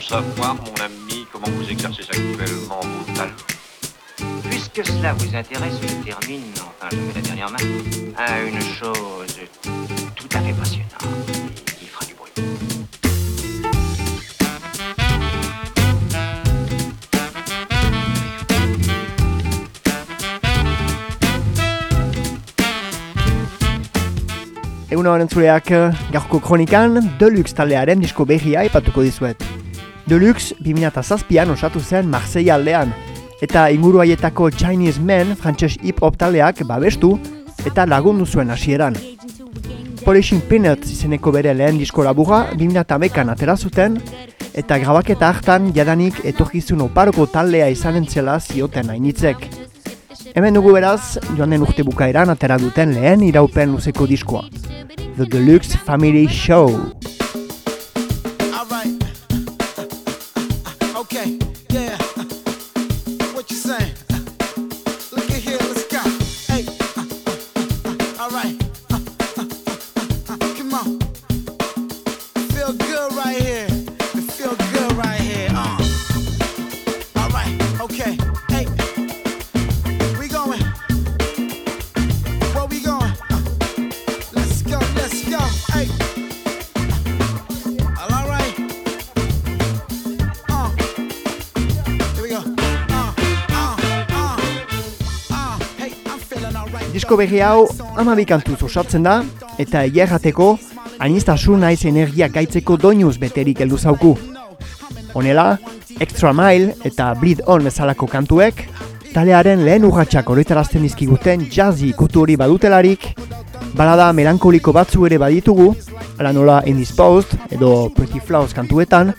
savoir, mon ami, comment vous exercez actuellement vos talents Puisque cela vous intéresse, je termine, enfin je mets la dernière main, à une chose tout à fait passionnante qui fera du bruit. Egun hau entzuleak gaurko kronikan Deluxe taldearen disko berria ipatuko dizuet. Deluxe 2007an osatu zen Marseille aldean, eta inguru haietako Chinese Men frantses hip-hop taldeak babestu eta lagundu zuen hasieran. Polishing Peanuts izeneko bere lehen disko laburra 2008an atera zuten, eta grabaketa hartan jadanik etorkizun oparoko taldea izanen zela zioten hainitzek. Hemen dugu beraz, joan den urte bukaeran atera duten lehen iraupen luzeko diskoa. The Deluxe Family Show. Okay, yeah. Disko berri hau amabi kantuz osatzen da, eta egia errateko, anistasun naiz energia gaitzeko doinuz beterik heldu zauku. Honela, Extra Mile eta Bleed On bezalako kantuek, talearen lehen urratxak oroitarazten dizkiguten jazzy kutu hori badutelarik, balada melankoliko batzu ere baditugu, ala nola Indisposed edo Pretty Flowers kantuetan,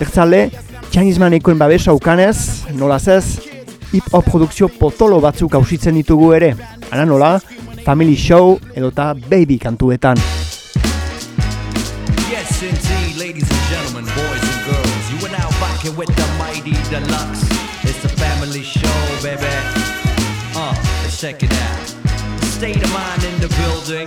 bertzale, Chinese manekoen babesa ukanez, nola zez, hip-hop produkzio potolo batzuk hausitzen ditugu ere, nola, Family Show edota Baby kantuetan. Yes, indeed, ladies and gentlemen, boys and girls. You are now rocking with the mighty deluxe. It's the family show, baby. Uh, let's check it out. State of mind in the building.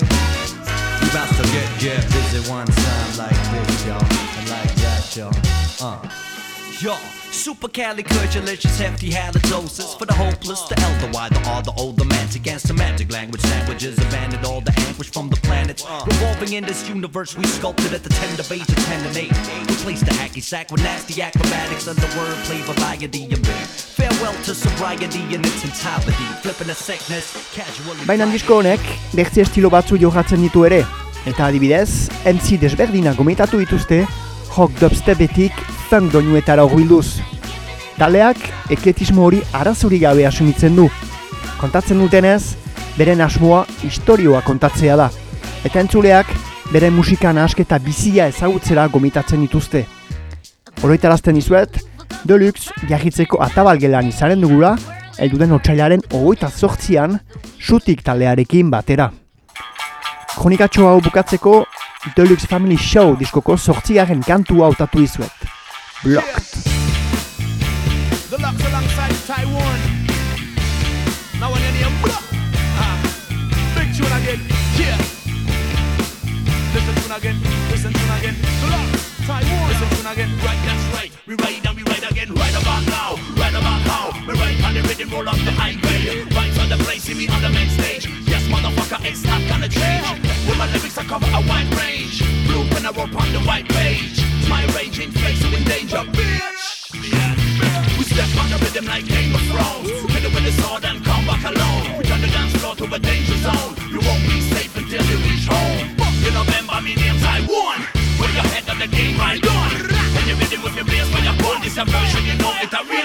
You about to get, one time like this, y'all. And like that, y'all. Uh. Yo, supercalifragilistic hefty halitosis. For the hopeless, the elder, why the all the older man against semantic language sandwiches abandoned all the anguish from the planets revolving in this universe we sculpted at the tender age of 10 and 8 replace the hacky sack with nasty acrobatics under wordplay variety and me farewell to sobriety in its entirety. Flipping the sickness casually Baina disko honek, bertze estilo batzu jokatzen ditu ere, eta adibidez, MC desberdinak gomitatu dituzte, rock dubstepetik funk doinuetara horbilduz. Taleak, ekletismo hori arazuri gabe asumitzen du. Kontatzen dutenez, beren asmoa historioa kontatzea da. Eta entzuleak, beren musika nahasketa bizia ezagutzera gomitatzen dituzte. Oroitarazten dizuet, Deluxe jarritzeko atabalgelan izaren dugula, elduden otxailaren ogoita zortzian, sutik taldearekin batera. Kronikatxo hau bukatzeko, Deluxe Family Show diskoko zortzigarren kantua hautatu dizuet. Blocked. The Lux alongside Taiwan. Now when you block. Ah, big tune again. Yeah. Listen tune again. Listen tune again. The Lux, Taiwan. Listen tune again. Right, that's right. We ride and we ride again. Right about now. Right about now. We ride on the rhythm, roll up the highway. Right on the place, see me on the main stage. Yes, motherfucker, it's not gonna change. With my lyrics, I cover a wide range. Blue when I roll on the white page. My raging face in. We step on the rhythm like Game of Thrones. Hit it with the sword and come back alone. We turn the dance floor to a danger zone. You won't be safe until you reach home. You remember me name Taiwan. Put your head on the game right on. And you rhythm with your bass when you're born. This a version, you know it's a real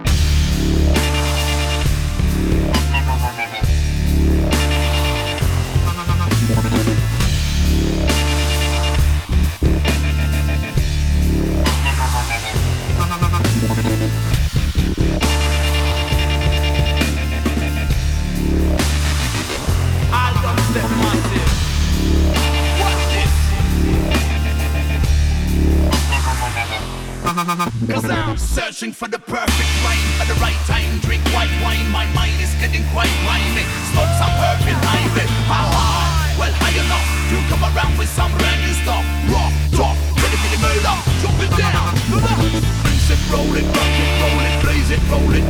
Cause I'm searching for the perfect rhyme at the right time. Drink white wine, my mind is getting quite grimy. Smoke some purple ivy. How high? Well, high enough to come around with some brand new stuff. Rock, talk, ready for the murder. Drop it down. Mix it, roll it, rock it, roll it, blaze it, roll it,